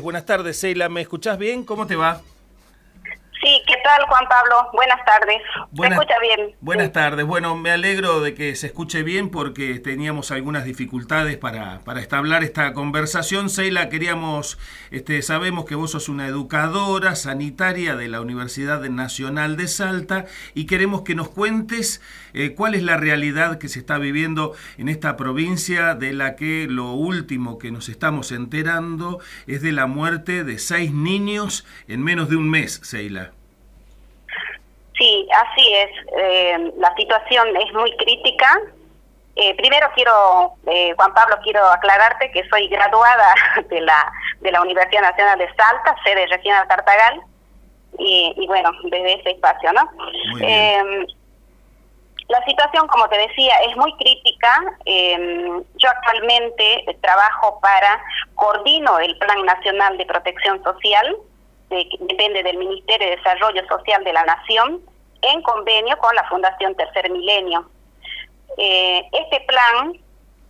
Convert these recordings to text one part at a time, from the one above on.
Buenas tardes, Seila. ¿Me escuchás bien? ¿Cómo te va? ¿Qué tal Juan Pablo? Buenas tardes. Buenas, ¿Se escucha bien? Buenas tardes. Bueno, me alegro de que se escuche bien porque teníamos algunas dificultades para, para establecer esta conversación. Seila, queríamos, este, sabemos que vos sos una educadora sanitaria de la Universidad Nacional de Salta y queremos que nos cuentes eh, cuál es la realidad que se está viviendo en esta provincia de la que lo último que nos estamos enterando es de la muerte de seis niños en menos de un mes, Seila. Sí, así es. Eh, la situación es muy crítica. Eh, primero quiero, eh, Juan Pablo, quiero aclararte que soy graduada de la de la Universidad Nacional de Salta, sede regional Tartagal, y, y bueno, desde ese espacio, ¿no? Em, la situación, como te decía, es muy crítica. Em, yo actualmente trabajo para, coordino el Plan Nacional de Protección Social, depende del Ministerio de Desarrollo Social de la Nación, en convenio con la Fundación Tercer Milenio. Eh, este plan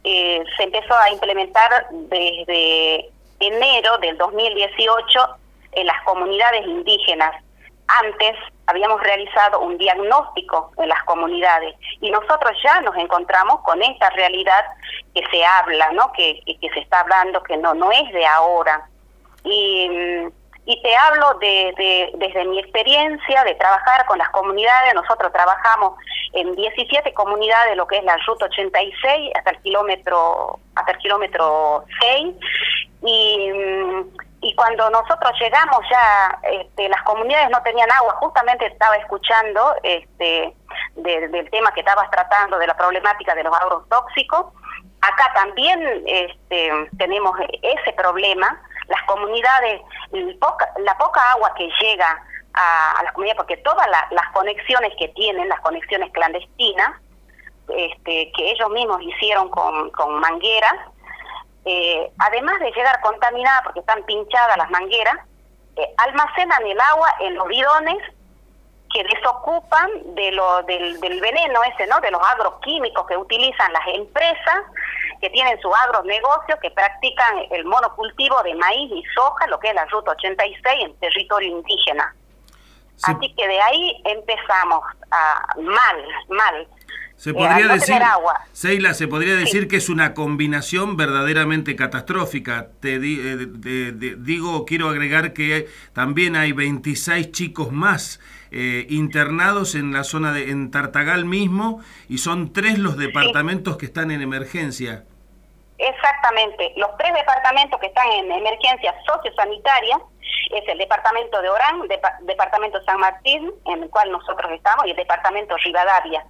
eh, se empezó a implementar desde enero del 2018 en las comunidades indígenas. Antes habíamos realizado un diagnóstico en las comunidades y nosotros ya nos encontramos con esta realidad que se habla, ¿no? Que, que, se está hablando, que no, no es de ahora. Y mm, y te hablo de, desde mi experiencia de trabajar con las comunidades. Nosotros trabajamos en 17 comunidades, lo que es la ruta 86 hasta el kilómetro hasta el kilómetro 6 y, y cuando nosotros llegamos ya este, las comunidades no tenían agua. Justamente estaba escuchando este del tema que estabas tratando de la problemática de los agrotóxicos. Acá también este, tenemos ese problema las comunidades, la poca agua que llega a, las comunidades, porque todas las conexiones que tienen, las conexiones clandestinas, este, que ellos mismos hicieron con, con mangueras, eh, además de llegar contaminada porque están pinchadas las mangueras, eh, almacenan el agua en los bidones que desocupan de lo, del, del veneno ese, ¿no? De los agroquímicos que utilizan las empresas que tienen su agronegocio, que practican el monocultivo de maíz y soja, lo que es la Ruta 86 en territorio indígena. Así que de ahí empezamos a mal, mal. Se eh, podría decir, agua. Seila, se podría decir que es una combinación verdaderamente catastrófica. Te eh, digo, quiero agregar que también hay 26 chicos más eh, internados en la zona de en Tartagal mismo y son tres los departamentos que están en emergencia. Exactamente. Los tres departamentos que están en emergencia sociosanitaria es el departamento de Orán, departamento San Martín, en el cual nosotros estamos, y el departamento Rivadavia.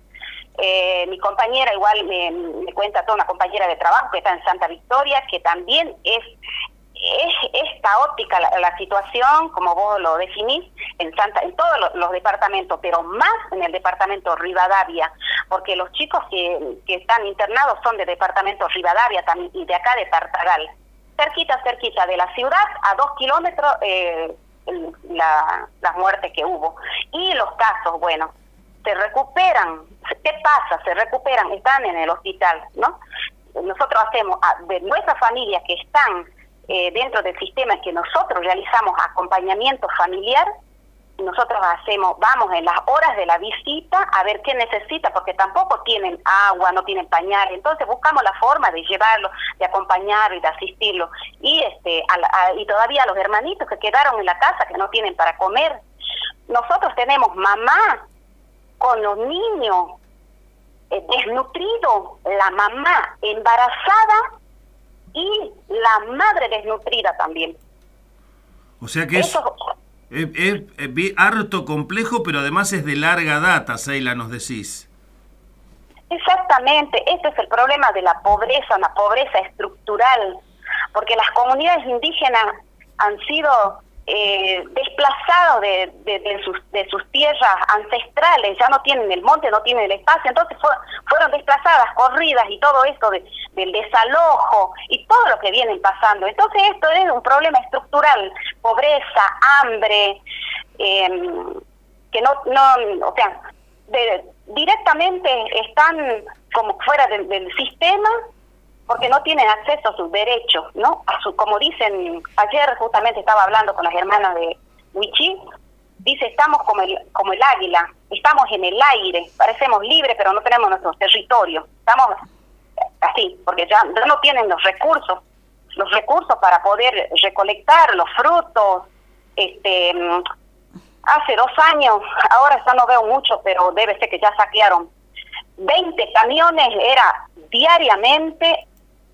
Eh, mi compañera igual me, cuenta toda una compañera de trabajo que está en Santa Victoria, que también es es, caótica la, situación, como vos lo definís, en Santa, en todos los, departamentos, pero más en el departamento Rivadavia, porque los chicos que, que están internados son de departamento Rivadavia también, y de acá de Tartagal. Cerquita, cerquita de la ciudad, a dos kilómetros, eh, la, las muertes que hubo. Y los casos, bueno, se recuperan. ¿Qué pasa? Se recuperan, están en el hospital, ¿no? Nosotros hacemos, de nuestras familias que están eh, dentro del sistema que nosotros realizamos acompañamiento familiar, nosotros hacemos, vamos en las horas de la visita a ver qué necesita, porque tampoco tienen agua, no tienen pañal, entonces buscamos la forma de llevarlo, de acompañarlo y de asistirlo. Y este y todavía los hermanitos que quedaron en la casa que no tienen para comer. Nosotros tenemos mamá con los niños eh, desnutridos, la mamá embarazada y la madre desnutrida también. O sea que es, es, harto complejo, pero además es de larga data, Seila, nos decís. Exactamente, este es el problema de la pobreza, una pobreza estructural, porque las comunidades indígenas han sido eh, desplazados de, de, sus, de sus tierras ancestrales, ya no tienen el monte, no tienen el espacio, entonces fueron desplazadas, corridas y todo esto del desalojo y todo lo que vienen pasando. Entonces esto es un problema estructural, pobreza, hambre, em, que no, no, o sea, directamente están como fuera del sistema porque no tienen acceso a sus derechos, ¿no? A su, como dicen, ayer justamente estaba hablando con las hermanas de Wichi, dice, estamos como el, como el águila, estamos en el aire, parecemos libres, pero no tenemos nuestro territorio, estamos así, porque ya, no tienen los recursos, los recursos para poder recolectar los frutos, este hace dos años, ahora ya no veo mucho, pero debe ser que ya saquearon 20 camiones, era diariamente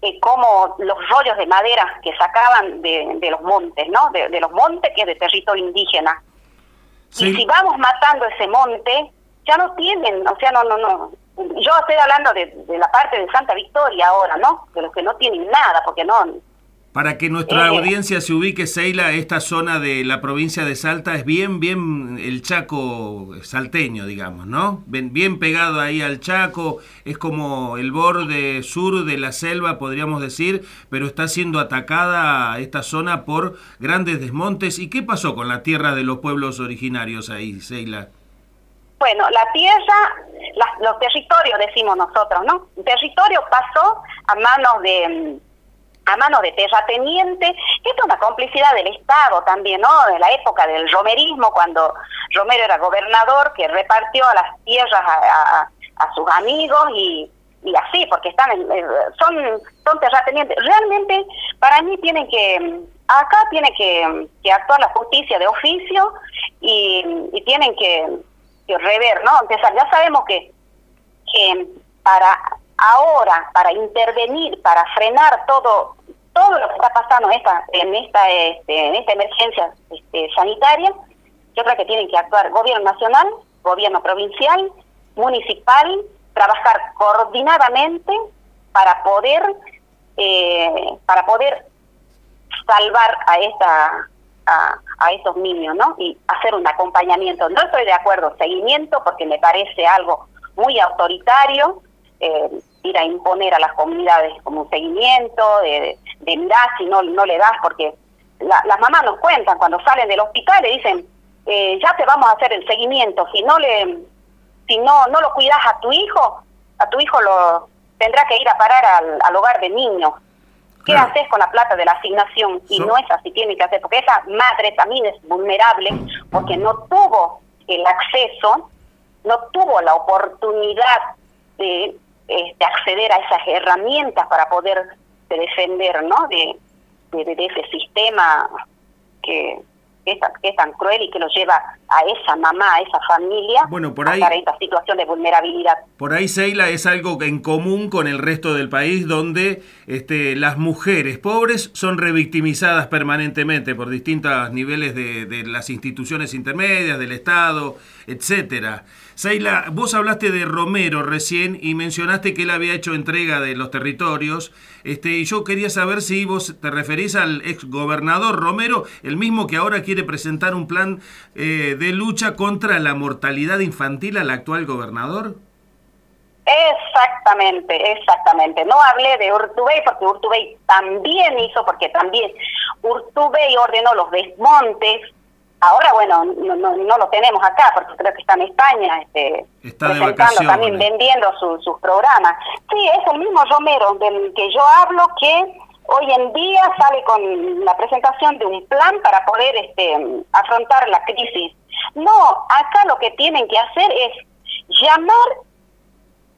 eh, como los rollos de madera que sacaban de, los montes, ¿no? De, los montes que es de territorio indígena. Y si vamos matando ese monte, ya no tienen, o sea, no, no, no. Yo estoy hablando de, de la parte de Santa Victoria ahora, ¿no? De los que no tienen nada, porque no, para que nuestra audiencia se ubique, Seila, esta zona de la provincia de Salta es bien, bien el Chaco salteño, digamos, ¿no? Bien, bien pegado ahí al Chaco, es como el borde sur de la selva, podríamos decir, pero está siendo atacada esta zona por grandes desmontes. ¿Y qué pasó con la tierra de los pueblos originarios ahí, Seila? Bueno, la tierra, los territorios, decimos nosotros, ¿no? El territorio pasó a manos de a mano de terrateniente, esto es una complicidad del Estado también, ¿no? De la época del romerismo, cuando Romero era gobernador, que repartió a las tierras a, sus amigos y, y así, porque están eh, son, son terratenientes. Realmente, para mí tienen que, acá tiene que, que actuar la justicia de oficio y, y tienen que, que, rever, ¿no? Empezar, ya sabemos que, que para ahora, para intervenir, para frenar todo todo lo que está pasando esta en esta este, en esta emergencia este, sanitaria yo creo que tienen que actuar gobierno nacional gobierno provincial municipal trabajar coordinadamente para poder eh, para poder salvar a esta a, a estos niños no y hacer un acompañamiento. No estoy de acuerdo seguimiento porque me parece algo muy autoritario eh, ir a imponer a las comunidades como un seguimiento, de, de mirar si no, no le das, porque las mamás nos cuentan cuando salen del hospital le dicen, eh, ya te vamos a hacer el seguimiento, si no le si no no lo cuidas a tu hijo, a tu hijo lo tendrá que ir a parar al, hogar de niños. ¿Qué haces con la plata de la asignación? Y no es así, tiene que hacer, porque esa madre también es vulnerable porque no tuvo el acceso, no tuvo la oportunidad de este, acceder a esas herramientas para poder defender ¿no? de, de, ese sistema que, es, que, es, tan cruel y que nos lleva a esa mamá, a esa familia, bueno, por ahí, a esta situación de vulnerabilidad. Por ahí, Seila, es algo en común con el resto del país, donde este, las mujeres pobres son revictimizadas permanentemente por distintos niveles de, de las instituciones intermedias, del Estado, etcétera. Seila, vos hablaste de Romero recién y mencionaste que él había hecho entrega de los territorios. Este, y yo quería saber si vos te referís al ex gobernador Romero, el mismo que ahora quiere presentar un plan eh, de lucha contra la mortalidad infantil al actual gobernador. Exactamente, exactamente. No hablé de Urtubey porque Urtubey también hizo, porque también Urtubey ordenó los desmontes Ahora, bueno, no, no, lo tenemos acá porque creo que está en España este, presentando también, vendiendo sus programas. Sí, es el mismo Romero del que yo hablo que hoy en día sale con la presentación de un plan para poder este, afrontar la crisis. No, acá lo que tienen que hacer es llamar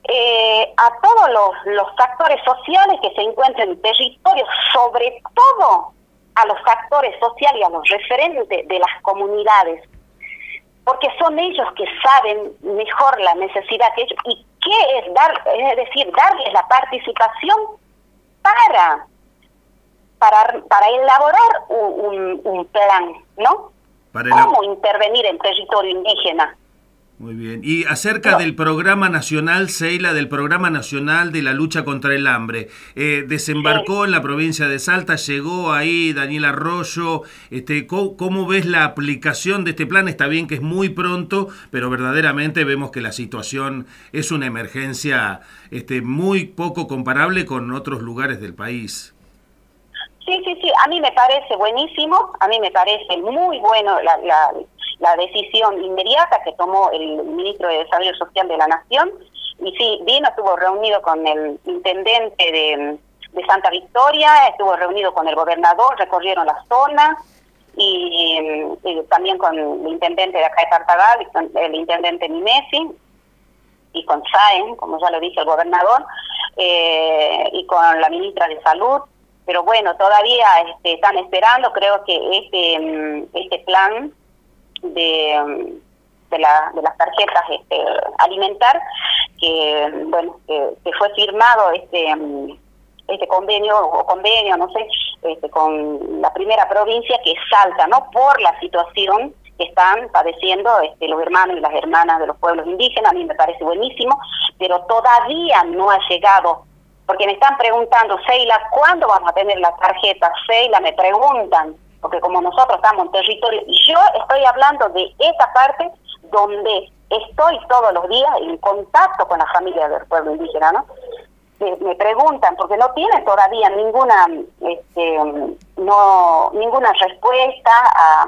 eh, a todos los, los actores sociales que se encuentran en territorio, sobre todo a los actores sociales y a los referentes de las comunidades, porque son ellos que saben mejor la necesidad que ellos y qué es dar, es decir, darles la participación para para, para elaborar un, un, plan, ¿no? ¿Cómo intervenir en territorio indígena? Muy bien. Y acerca del programa nacional, Seila, del programa nacional de la lucha contra el hambre, eh, desembarcó en la provincia de Salta, llegó ahí Daniel Arroyo. Este, ¿cómo, ves la aplicación de este plan? Está bien que es muy pronto, pero verdaderamente vemos que la situación es una emergencia este, muy poco comparable con otros lugares del país. Sí, sí, sí, a mí me parece buenísimo, a mí me parece muy bueno la, la la decisión inmediata que tomó el ministro de Desarrollo Social de la Nación. Y sí, vino, estuvo reunido con el intendente de, de Santa Victoria, estuvo reunido con el gobernador, recorrieron la zona y, también con el intendente de acá de Tartagal, el intendente Mimesi y con Saen, como ya lo dice el gobernador, eh, y con la ministra de Salud. Pero bueno, todavía este, están esperando, creo que este, mm, este plan de, mm, de, la, de las tarjetas este, alimentar, que bueno que, fue firmado este mm, este convenio o convenio, no sé, este, con la primera provincia que Salta, ¿no? Por la situación que están padeciendo este, los hermanos y las hermanas de los pueblos indígenas, a mí me parece buenísimo, pero todavía no ha llegado, porque me están preguntando, Seila, ¿cuándo vamos a tener la tarjeta? Seila, me preguntan, porque como nosotros estamos en territorio, yo estoy hablando de esa parte donde estoy todos los días en contacto con la familia del pueblo indígena, ¿no? Me, preguntan, porque no tienen todavía ninguna este, no ninguna respuesta a,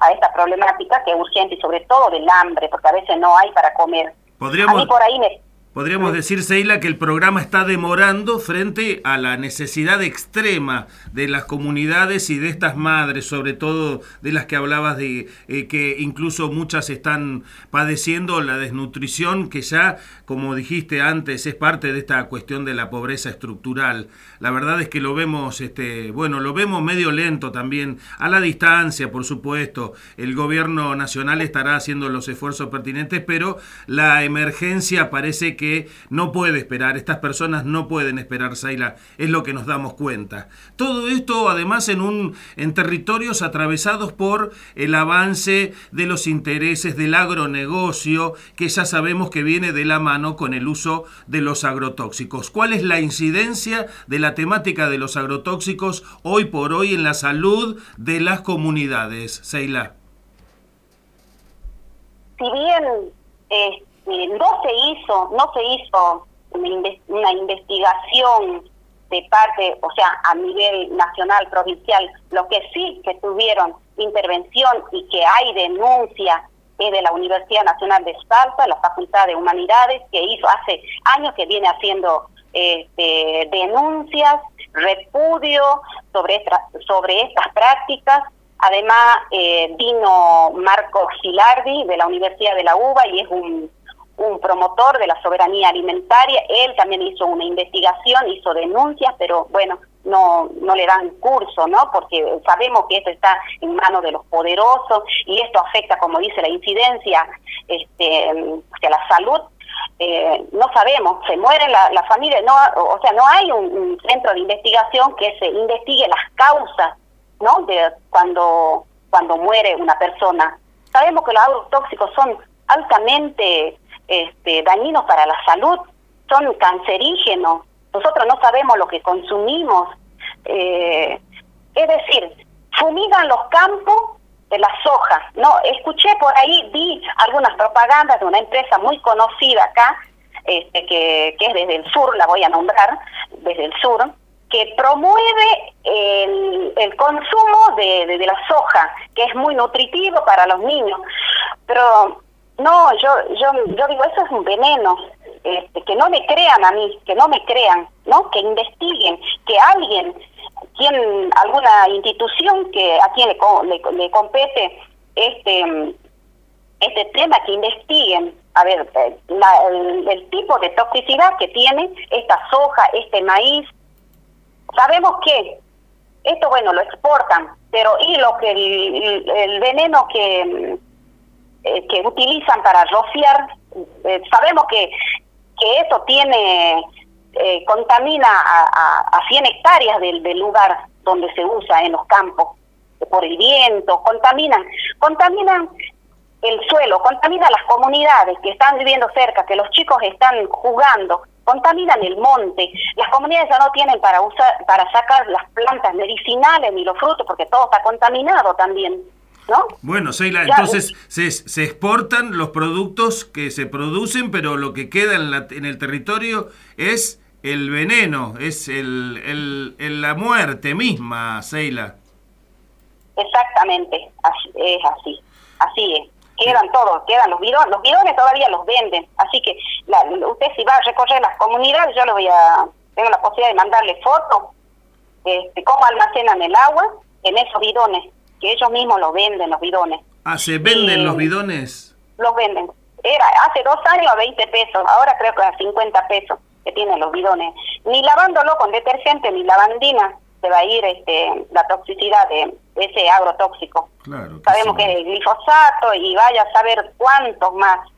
a, esta problemática que es urgente y sobre todo del hambre, porque a veces no hay para comer. Podríamos... A por ahí me, Podríamos decir, Seila, que el programa está demorando frente a la necesidad extrema de las comunidades y de estas madres, sobre todo de las que hablabas de eh, que incluso muchas están padeciendo la desnutrición, que ya, como dijiste antes, es parte de esta cuestión de la pobreza estructural. La verdad es que lo vemos, este, bueno, lo vemos medio lento también, a la distancia, por supuesto. El gobierno nacional estará haciendo los esfuerzos pertinentes, pero la emergencia parece que no puede esperar, estas personas no pueden esperar, Saila, es lo que nos damos cuenta. Todo esto además en, un, en territorios atravesados por el avance de los intereses del agronegocio, que ya sabemos que viene de la mano con el uso de los agrotóxicos. ¿Cuál es la incidencia de la temática de los agrotóxicos hoy por hoy en la salud de las comunidades, Seila? Si bien eh, no se hizo, no se hizo una, investigación de parte, o sea, a nivel nacional, provincial, lo que sí que tuvieron intervención y que hay denuncia es de la Universidad Nacional de Salta, la Facultad de Humanidades, que hizo hace años que viene haciendo este, denuncias, repudio sobre, sobre estas prácticas. Además, eh, vino Marco Gilardi de la Universidad de la UBA y es un un promotor de la soberanía alimentaria, él también hizo una investigación, hizo denuncias, pero bueno, no, no le dan curso, ¿no? Porque sabemos que esto está en manos de los poderosos y esto afecta, como dice la incidencia, este, hacia la salud. Eh, no sabemos, se muere la, la familia, no, o sea, no hay un, centro de investigación que se investigue las causas, ¿no? De cuando, cuando muere una persona. Sabemos que los agrotóxicos son altamente este, dañinos para la salud, son cancerígenos, nosotros no sabemos lo que consumimos. Eh, es decir, fumigan los campos de la soja. No, escuché por ahí, vi algunas propagandas de una empresa muy conocida acá, este, que, que es desde el sur, la voy a nombrar, desde el sur, que promueve el, el consumo de, de, de, la soja, que es muy nutritivo para los niños. Pero no, yo, yo, yo digo, eso es un veneno. Este, que no me crean a mí, que no me crean, ¿no? Que investiguen, que alguien, quien, alguna institución que a quien le, le, compete este este tema, que investiguen, a ver, eh, el, el, tipo de toxicidad que tiene esta soja, este maíz. Sabemos que esto, bueno, lo exportan, pero y lo que el veneno que eh, que utilizan para rociar, eh, sabemos que, que eso tiene, eh, contamina a, a, 100 hectáreas del, lugar donde se usa en los campos, por el viento, contaminan, contaminan el suelo, contaminan las comunidades que están viviendo cerca, que los chicos están jugando, contaminan el monte, las comunidades ya no tienen para usar, para sacar las plantas medicinales ni los frutos porque todo está contaminado también. Bueno, Seila, entonces se, se, exportan los productos que se producen, pero lo que queda en, la, en el territorio es el veneno, es el, el, la muerte misma, Seila. Exactamente, es así, así es. Quedan todos, quedan los bidones, los bidones todavía los venden, así que usted si va a recorrer las comunidades, yo lo voy a tengo la posibilidad de mandarle fotos este, cómo almacenan el agua en esos bidones, que ellos mismos los venden, los bidones. Ah, ¿se venden los bidones? Los venden. Era hace dos años a 20 pesos, ahora creo que a 50 pesos que tienen los bidones. Ni lavándolo con detergente ni lavandina se va a ir este, la toxicidad de ese agrotóxico. Claro, Sabemos que es glifosato y vaya a saber cuántos más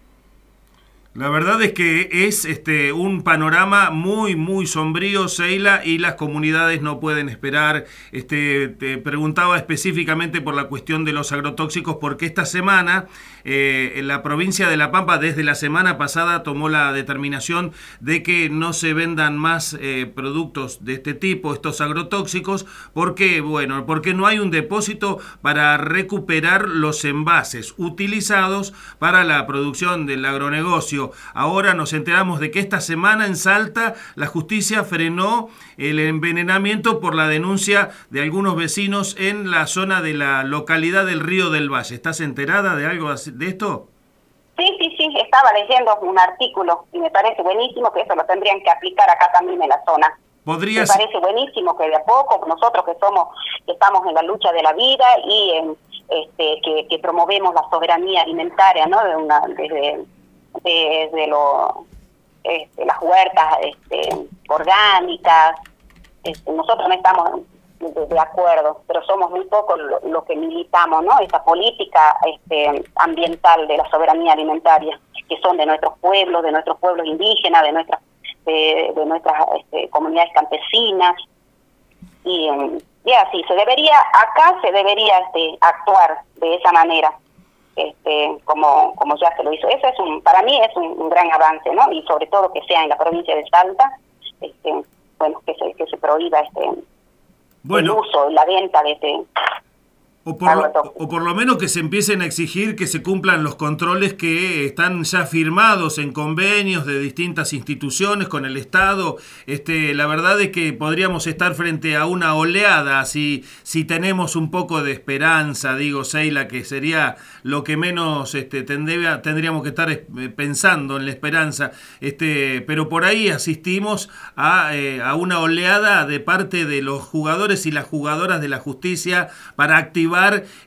la verdad es que es este un panorama muy muy sombrío, Seila, y las comunidades no pueden esperar. Este te preguntaba específicamente por la cuestión de los agrotóxicos porque esta semana eh, en la provincia de La Pampa desde la semana pasada tomó la determinación de que no se vendan más eh, productos de este tipo, estos agrotóxicos, porque bueno, porque no hay un depósito para recuperar los envases utilizados para la producción del agronegocio. Ahora nos enteramos de que esta semana en Salta la justicia frenó el envenenamiento por la denuncia de algunos vecinos en la zona de la localidad del Río del Valle. ¿Estás enterada de algo de esto? Sí, sí, sí, estaba leyendo un artículo y me parece buenísimo que eso lo tendrían que aplicar acá también en la zona. Me parece buenísimo que de a poco nosotros que somos que estamos en la lucha de la vida y en, este, que, promovemos la soberanía alimentaria, ¿no? De una, desde de, lo, este, las huertas este, orgánicas. Este, nosotros no estamos de, acuerdo, pero somos muy pocos los lo que militamos, ¿no? Esa política este, ambiental de la soberanía alimentaria, que son de nuestros pueblos, de nuestros pueblos indígenas, de nuestras de, nuestras este, comunidades campesinas y, y así se debería acá se debería este, actuar de esa manera este, como, como ya se lo hizo. Eso es un, para mí es un, gran avance, ¿no? Y sobre todo que sea en la provincia de Salta, este, bueno, que se, que se prohíba este el uso, la venta de este o por, lo, menos que se empiecen a exigir que se cumplan los controles que están ya firmados en convenios de distintas instituciones con el Estado. Este, la verdad es que podríamos estar frente a una oleada si, si tenemos un poco de esperanza, digo, Seila, que sería lo que menos este, tendría, tendríamos que estar eh, pensando en la esperanza. Este, pero por ahí asistimos a, eh, a una oleada de parte de los jugadores y las jugadoras de la justicia para activar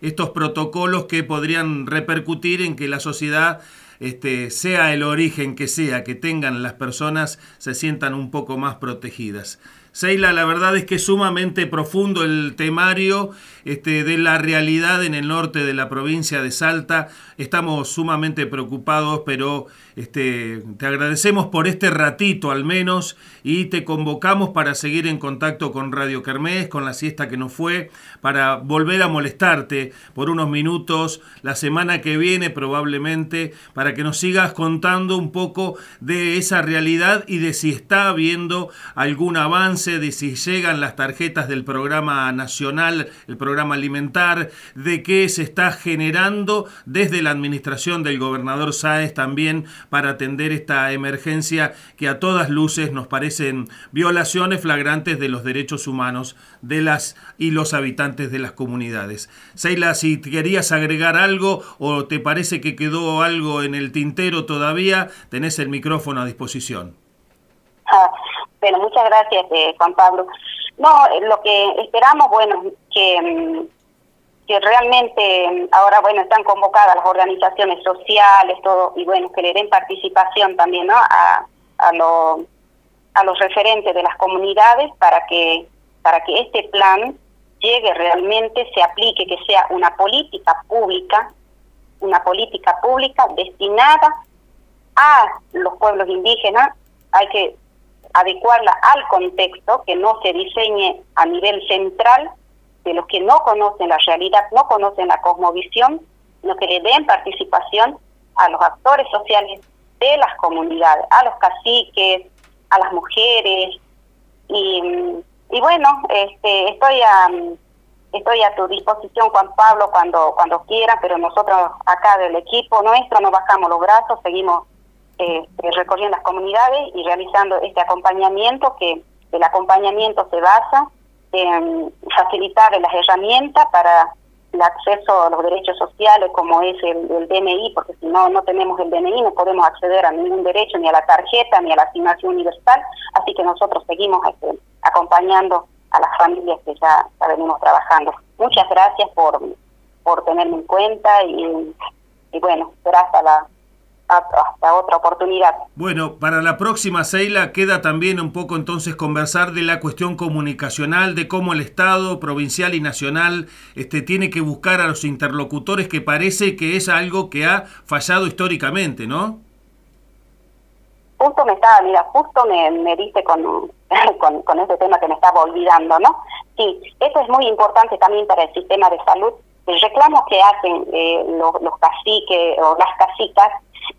estos protocolos que podrían repercutir en que la sociedad este, sea el origen que sea, que tengan las personas, se sientan un poco más protegidas. Seila, la verdad es que es sumamente profundo el temario este, de la realidad en el norte de la provincia de Salta. Estamos sumamente preocupados, pero este, te agradecemos por este ratito al menos y te convocamos para seguir en contacto con Radio Kermés, con la siesta que nos fue, para volver a molestarte por unos minutos la semana que viene probablemente, para que nos sigas contando un poco de esa realidad y de si está habiendo algún avance de si llegan las tarjetas del programa nacional, el programa alimentar, de qué se está generando desde la administración del gobernador Sáez también para atender esta emergencia que a todas luces nos parecen violaciones flagrantes de los derechos humanos de las y los habitantes de las comunidades. Seila, si querías agregar algo o te parece que quedó algo en el tintero todavía, tenés el micrófono a disposición. Ah, bueno, muchas gracias, eh, Juan Pablo. No, eh, lo que esperamos, bueno, que, mm, que realmente mm, ahora, bueno, están convocadas las organizaciones sociales, todo, y bueno, que le den participación también, ¿no? A, a, lo, a los referentes de las comunidades para que, para que este plan llegue realmente, se aplique, que sea una política pública, una política pública destinada a los pueblos indígenas. Hay que adecuarla al contexto, que no se diseñe a nivel central de los que no conocen la realidad, no conocen la cosmovisión, sino que le den participación a los actores sociales de las comunidades, a los caciques, a las mujeres. Y, y bueno, este, estoy a estoy a tu disposición, Juan Pablo, cuando cuando quiera, pero nosotros acá del equipo nuestro no bajamos los brazos, seguimos eh, recorriendo las comunidades y realizando este acompañamiento, que el acompañamiento se basa en facilitar las herramientas para, el acceso a los derechos sociales como es el, DNI, porque si no, no tenemos el DNI no podemos acceder a ningún derecho, ni a la tarjeta, ni a la asignación universal, así que nosotros seguimos este, acompañando a las familias que ya, venimos trabajando. Muchas gracias por, por tenerme en cuenta y, y bueno, será hasta la hasta otra oportunidad. Bueno, para la próxima, Seila, queda también un poco entonces conversar de la cuestión comunicacional, de cómo el Estado provincial y nacional este, tiene que buscar a los interlocutores, que parece que es algo que ha fallado históricamente, ¿no? Justo me estaba, mira, justo me, me diste con, con, con este tema que me estaba olvidando, ¿no? Sí, esto es muy importante también para el sistema de salud. El reclamo que hacen eh, los, los caciques o las casitas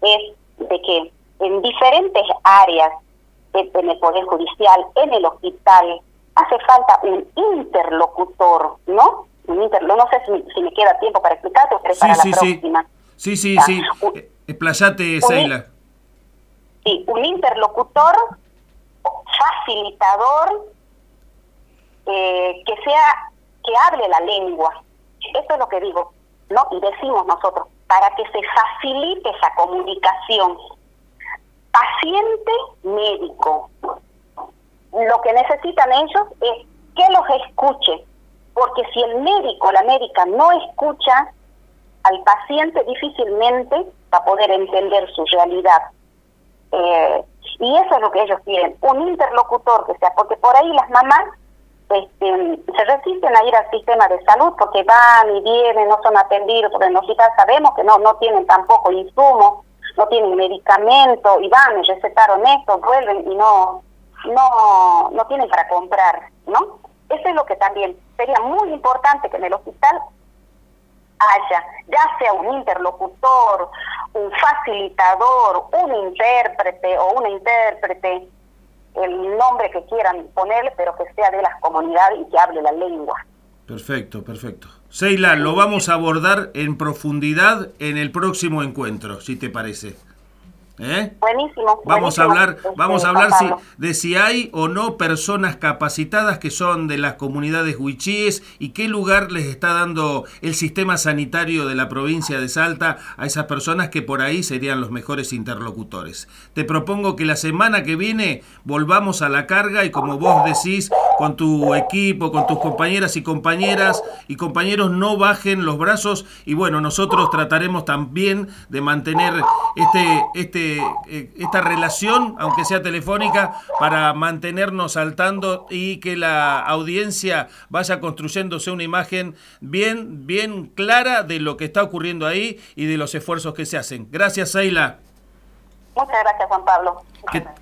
es de que en diferentes áreas en el Poder Judicial, en el hospital, hace falta un interlocutor, ¿no? Un inter, no sé si, me queda tiempo para explicarte, pero para la próxima. Sí, sí, sí. Explayate, Seila. Sí, un interlocutor facilitador eh, que sea, que hable la lengua. Eso es lo que digo, ¿no? Y decimos nosotros, para que se facilite esa comunicación paciente-médico. Lo que necesitan ellos es que los escuche, porque si el médico la médica no escucha al paciente, difícilmente va a poder entender su realidad. Eh, y eso es lo que ellos quieren, un interlocutor que sea, porque por ahí las mamás este, se resisten a ir al sistema de salud porque van y vienen, no son atendidos por el hospital, sabemos que no, no tienen tampoco insumos, no tienen medicamento y van y recetaron esto, vuelven y no, no, no tienen para comprar, ¿no? Eso es lo que también sería muy importante que en el hospital haya, ya sea un interlocutor, un facilitador, un intérprete o una intérprete, el nombre que quieran ponerle, pero que sea de las comunidades y que hable la lengua. Perfecto, perfecto. Seila, lo vamos a abordar en profundidad en el próximo encuentro, si te parece. ¿Eh? Buenísimo. Vamos a hablar, este, vamos a hablar si, de si hay o no personas capacitadas que son de las comunidades huichíes y qué lugar les está dando el sistema sanitario de la provincia de Salta a esas personas que por ahí serían los mejores interlocutores. Te propongo que la semana que viene volvamos a la carga y como vos decís, con tu equipo, con tus compañeras y compañeras y compañeros no bajen los brazos y bueno, nosotros trataremos también de mantener este, este eh, esta relación, aunque sea telefónica, para mantenernos saltando y que la audiencia vaya construyéndose una imagen bien, bien clara de lo que está ocurriendo ahí y de los esfuerzos que se hacen. Gracias, Seila. Muchas gracias, Juan Pablo.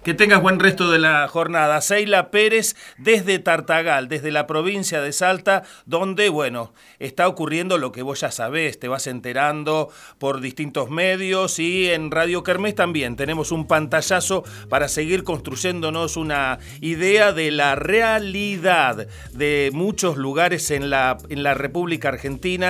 Que, tengas buen resto de la jornada. Seila Pérez desde Tartagal, desde la provincia de Salta, donde, bueno, está ocurriendo lo que vos ya sabés, te vas enterando por distintos medios y en Radio Kermés también tenemos un pantallazo para seguir construyéndonos una idea de la realidad de muchos lugares en la, en la República Argentina